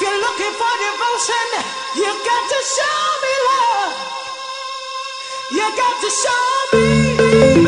you're looking for devotion, you got to show me love. You got to show me.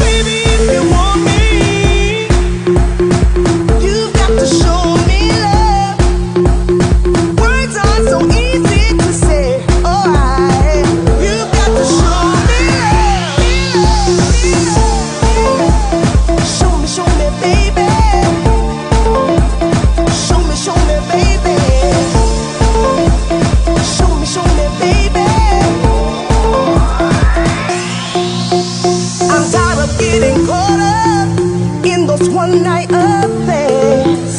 baby. getting caught up in those one night affairs.